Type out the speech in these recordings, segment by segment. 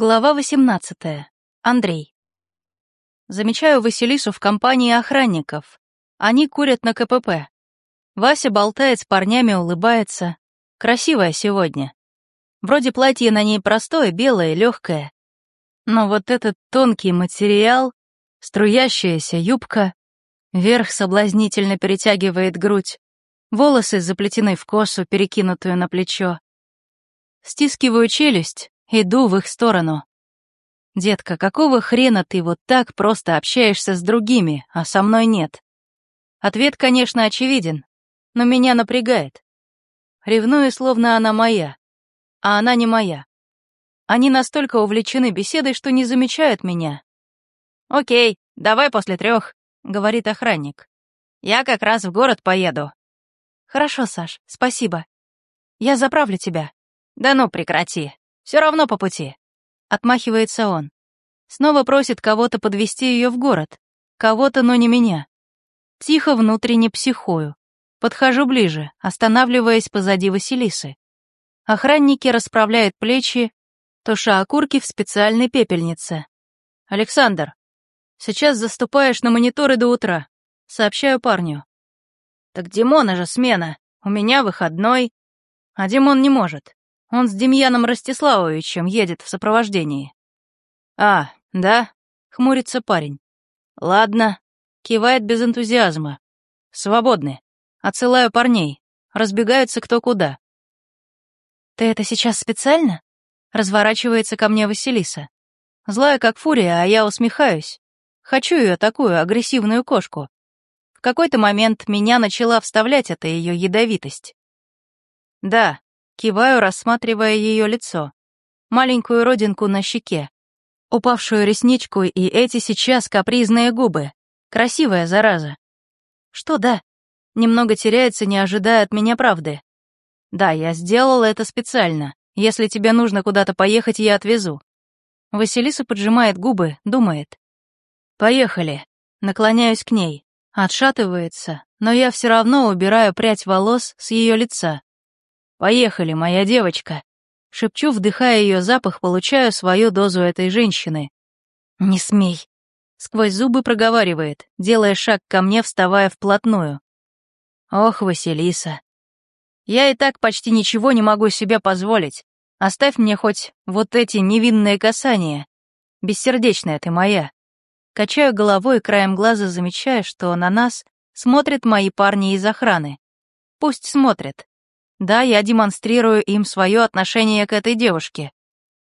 Глава 18. Андрей. Замечаю Василису в компании охранников. Они курят на КПП. Вася болтает с парнями, улыбается. Красивая сегодня. Вроде платье на ней простое, белое, легкое. Но вот этот тонкий материал, струящаяся юбка, верх соблазнительно перетягивает грудь, волосы заплетены в косу, перекинутую на плечо. Стискиваю челюсть, Иду в их сторону. «Детка, какого хрена ты вот так просто общаешься с другими, а со мной нет?» Ответ, конечно, очевиден, но меня напрягает. Ревную, словно она моя, а она не моя. Они настолько увлечены беседой, что не замечают меня. «Окей, давай после трех», — говорит охранник. «Я как раз в город поеду». «Хорошо, Саш, спасибо. Я заправлю тебя». «Да ну, прекрати. Все равно по пути. Отмахивается он. Снова просит кого-то подвести ее в город. Кого-то, но не меня. Тихо внутренне психую. Подхожу ближе, останавливаясь позади Василисы. Охранники расправляют плечи, туша окурки в специальной пепельнице. «Александр, сейчас заступаешь на мониторы до утра», — сообщаю парню. «Так Димона же смена, у меня выходной». А Димон не может. Он с Демьяном Ростиславовичем едет в сопровождении». «А, да?» — хмурится парень. «Ладно», — кивает без энтузиазма. «Свободны. Отсылаю парней. Разбегаются кто куда». «Ты это сейчас специально?» — разворачивается ко мне Василиса. Злая как фурия, а я усмехаюсь. Хочу ее такую агрессивную кошку. В какой-то момент меня начала вставлять эта ее ядовитость. «Да», Киваю, рассматривая ее лицо. Маленькую родинку на щеке. Упавшую ресничку и эти сейчас капризные губы. Красивая зараза. Что да? Немного теряется, не ожидая от меня правды. Да, я сделал это специально. Если тебе нужно куда-то поехать, я отвезу. Василиса поджимает губы, думает. Поехали. Наклоняюсь к ней. Отшатывается, но я все равно убираю прядь волос с ее лица. «Поехали, моя девочка!» Шепчу, вдыхая ее запах, получаю свою дозу этой женщины. «Не смей!» Сквозь зубы проговаривает, делая шаг ко мне, вставая вплотную. «Ох, Василиса!» «Я и так почти ничего не могу себе позволить. Оставь мне хоть вот эти невинные касания. Бессердечная ты моя». Качаю головой, краем глаза замечая, что на нас смотрят мои парни из охраны. Пусть смотрят. Да, я демонстрирую им свое отношение к этой девушке.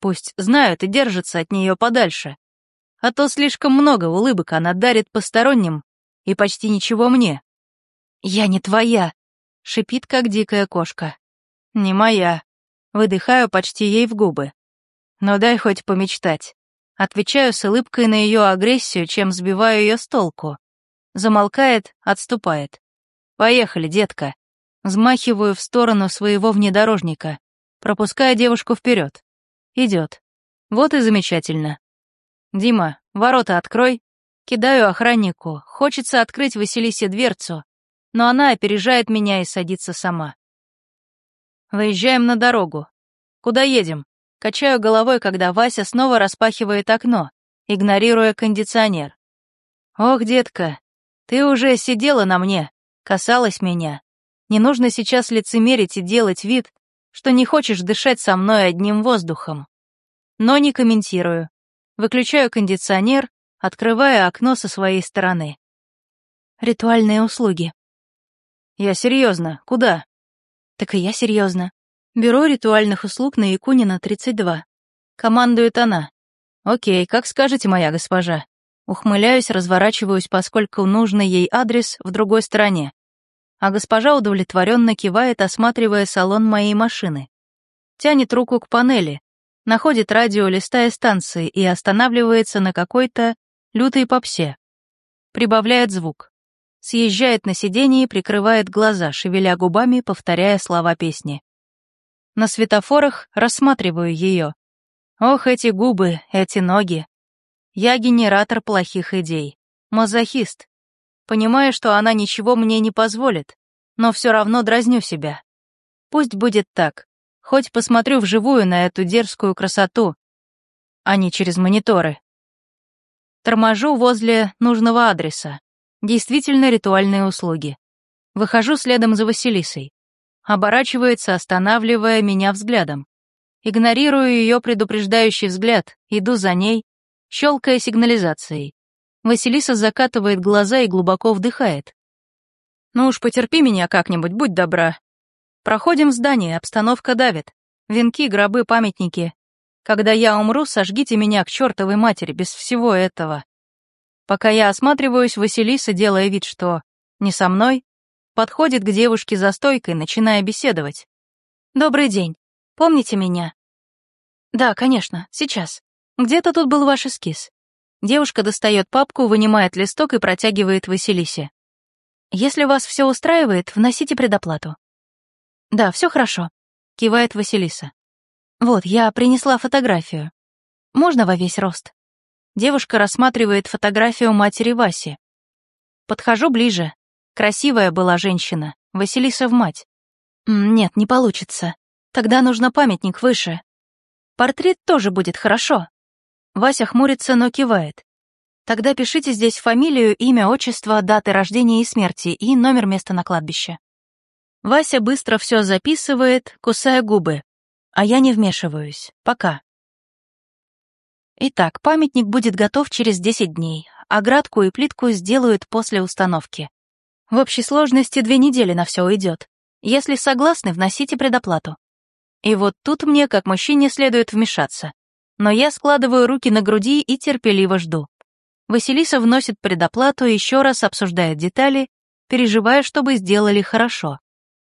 Пусть знают и держатся от нее подальше. А то слишком много улыбок она дарит посторонним и почти ничего мне. «Я не твоя», — шипит, как дикая кошка. «Не моя». Выдыхаю почти ей в губы. «Но дай хоть помечтать». Отвечаю с улыбкой на ее агрессию, чем сбиваю ее с толку. Замолкает, отступает. «Поехали, детка». Взмахиваю в сторону своего внедорожника, пропуская девушку вперед. Идет. Вот и замечательно. Дима, ворота открой. Кидаю охраннику. Хочется открыть Василисе дверцу, но она опережает меня и садится сама. Выезжаем на дорогу. Куда едем? Качаю головой, когда Вася снова распахивает окно, игнорируя кондиционер. Ох, детка, ты уже сидела на мне, касалась меня, не нужно сейчас лицемерить и делать вид, что не хочешь дышать со мной одним воздухом. Но не комментирую. Выключаю кондиционер, открывая окно со своей стороны. Ритуальные услуги. Я серьезно. Куда? Так и я серьезно. Бюро ритуальных услуг на Якунина, 32. Командует она. Окей, как скажете, моя госпожа. Ухмыляюсь, разворачиваюсь, поскольку нужный ей адрес в другой стороне а госпожа удовлетворенно кивает, осматривая салон моей машины. Тянет руку к панели, находит радио, листая станции и останавливается на какой-то лютой попсе. Прибавляет звук. Съезжает на сиденье и прикрывает глаза, шевеля губами, повторяя слова песни. На светофорах рассматриваю ее. Ох, эти губы, эти ноги. Я генератор плохих идей. Мазохист, Понимаю, что она ничего мне не позволит, но все равно дразню себя. Пусть будет так. Хоть посмотрю вживую на эту дерзкую красоту. а не через мониторы. Торможу возле нужного адреса. Действительно ритуальные услуги. Выхожу следом за Василисой. Оборачивается, останавливая меня взглядом. Игнорирую ее предупреждающий взгляд, иду за ней, щелкая сигнализацией. Василиса закатывает глаза и глубоко вдыхает. «Ну уж потерпи меня как-нибудь, будь добра». Проходим в здание, обстановка давит. Венки, гробы, памятники. Когда я умру, сожгите меня к чертовой матери без всего этого. Пока я осматриваюсь, Василиса, делая вид, что не со мной, подходит к девушке за стойкой, начиная беседовать. «Добрый день. Помните меня?» «Да, конечно, сейчас. Где-то тут был ваш эскиз». Девушка достает папку, вынимает листок и протягивает Василисе. «Если вас все устраивает, вносите предоплату». «Да, все хорошо», — кивает Василиса. «Вот, я принесла фотографию. Можно во весь рост?» Девушка рассматривает фотографию матери Васи. Подхожу ближе. Красивая была женщина, Василиса в мать. «Нет, не получится. Тогда нужно памятник выше. Портрет тоже будет хорошо. Вася хмурится, но кивает. Тогда пишите здесь фамилию, имя, отчество, даты рождения и смерти и номер места на кладбище. Вася быстро все записывает, кусая губы. А я не вмешиваюсь. Пока. Итак, памятник будет готов через 10 дней, а градку и плитку сделают после установки. В общей сложности две недели на все уйдет. Если согласны, вносите предоплату. И вот тут мне, как мужчине, следует вмешаться. Но я складываю руки на груди и терпеливо жду. Василиса вносит предоплату, еще раз обсуждает детали, переживая, чтобы сделали хорошо.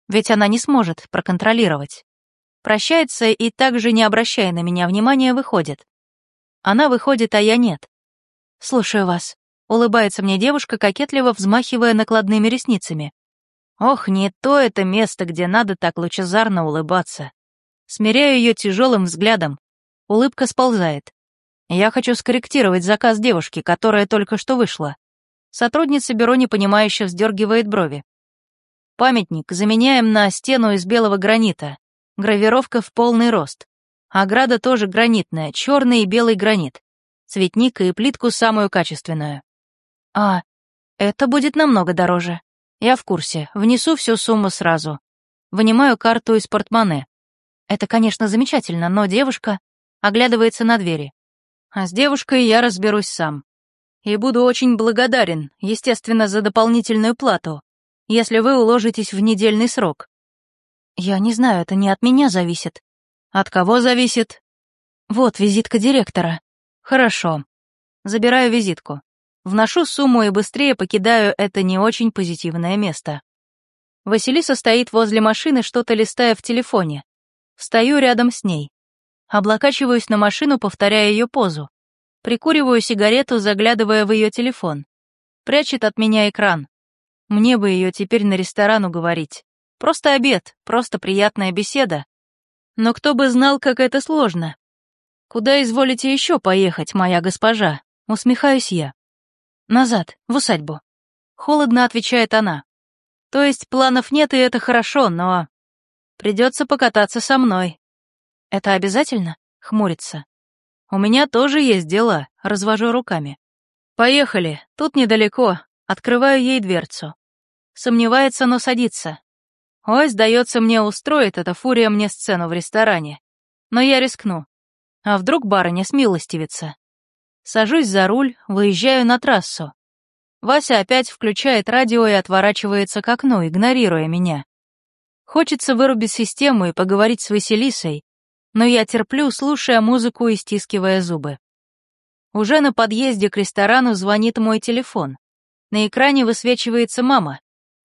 Ведь она не сможет проконтролировать. Прощается и также, не обращая на меня внимания, выходит. Она выходит, а я нет. «Слушаю вас», — улыбается мне девушка, кокетливо взмахивая накладными ресницами. Ох, не то это место, где надо так лучезарно улыбаться. Смиряю ее тяжелым взглядом. Улыбка сползает. Я хочу скорректировать заказ девушки, которая только что вышла. Сотрудница бюро непонимающе вздергивает брови. Памятник заменяем на стену из белого гранита. Гравировка в полный рост. Ограда тоже гранитная, черный и белый гранит. Цветник и плитку самую качественную. А, это будет намного дороже. Я в курсе, внесу всю сумму сразу. Вынимаю карту из портмоне. Это, конечно, замечательно, но девушка оглядывается на двери. А с девушкой я разберусь сам. И буду очень благодарен, естественно, за дополнительную плату, если вы уложитесь в недельный срок. Я не знаю, это не от меня зависит. От кого зависит? Вот визитка директора. Хорошо. Забираю визитку. Вношу сумму и быстрее покидаю это не очень позитивное место. Василиса стоит возле машины, что-то листая в телефоне. Встаю рядом с ней. Облокачиваюсь на машину, повторяя ее позу. Прикуриваю сигарету, заглядывая в ее телефон. Прячет от меня экран. Мне бы ее теперь на ресторан уговорить. Просто обед, просто приятная беседа. Но кто бы знал, как это сложно. Куда изволите еще поехать, моя госпожа? Усмехаюсь я. Назад, в усадьбу. Холодно отвечает она. То есть планов нет, и это хорошо, но Придется покататься со мной. Это обязательно? Хмурится. У меня тоже есть дела, развожу руками. Поехали, тут недалеко. Открываю ей дверцу. Сомневается, но садится. Ой, сдается мне, устроит эта фурия мне сцену в ресторане. Но я рискну. А вдруг барыня смилостивится? Сажусь за руль, выезжаю на трассу. Вася опять включает радио и отворачивается к окну, игнорируя меня. Хочется вырубить систему и поговорить с Василисой, но я терплю, слушая музыку и стискивая зубы. Уже на подъезде к ресторану звонит мой телефон. На экране высвечивается мама.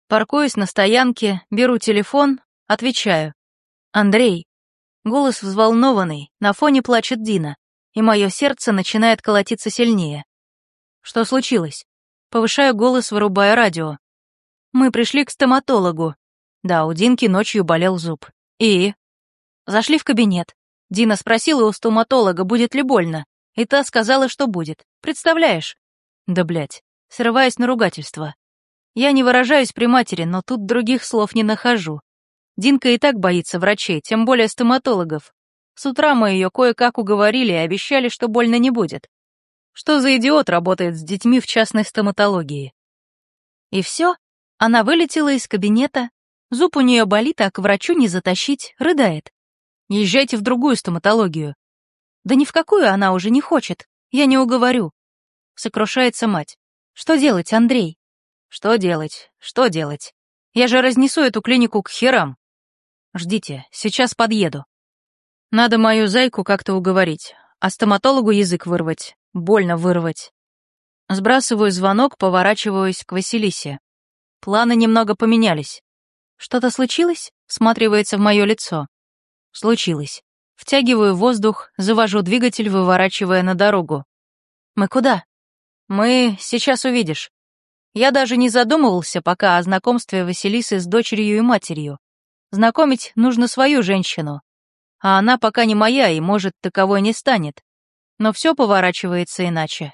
Паркуюсь на стоянке, беру телефон, отвечаю. «Андрей». Голос взволнованный, на фоне плачет Дина, и мое сердце начинает колотиться сильнее. Что случилось? Повышаю голос, вырубая радио. Мы пришли к стоматологу. Да, у Динки ночью болел зуб. И? Зашли в кабинет. Дина спросила у стоматолога, будет ли больно. И та сказала, что будет. Представляешь? Да блять. Срываясь на ругательство. Я не выражаюсь при матери, но тут других слов не нахожу. Динка и так боится врачей, тем более стоматологов. С утра мы ее кое-как уговорили и обещали, что больно не будет. Что за идиот работает с детьми в частной стоматологии? И все, она вылетела из кабинета, зуб у нее болит, а к врачу не затащить, рыдает. Езжайте в другую стоматологию. Да ни в какую она уже не хочет, я не уговорю. Сокрушается мать. Что делать, Андрей? Что делать? Что делать? Я же разнесу эту клинику к херам. Ждите, сейчас подъеду. Надо мою зайку как-то уговорить, а стоматологу язык вырвать, больно вырвать. Сбрасываю звонок, поворачиваюсь к Василисе. Планы немного поменялись. Что-то случилось? Сматривается в мое лицо. Случилось. Втягиваю воздух, завожу двигатель, выворачивая на дорогу. Мы куда? Мы сейчас увидишь. Я даже не задумывался пока о знакомстве Василисы с дочерью и матерью. Знакомить нужно свою женщину, а она пока не моя и, может, таковой не станет. Но все поворачивается иначе.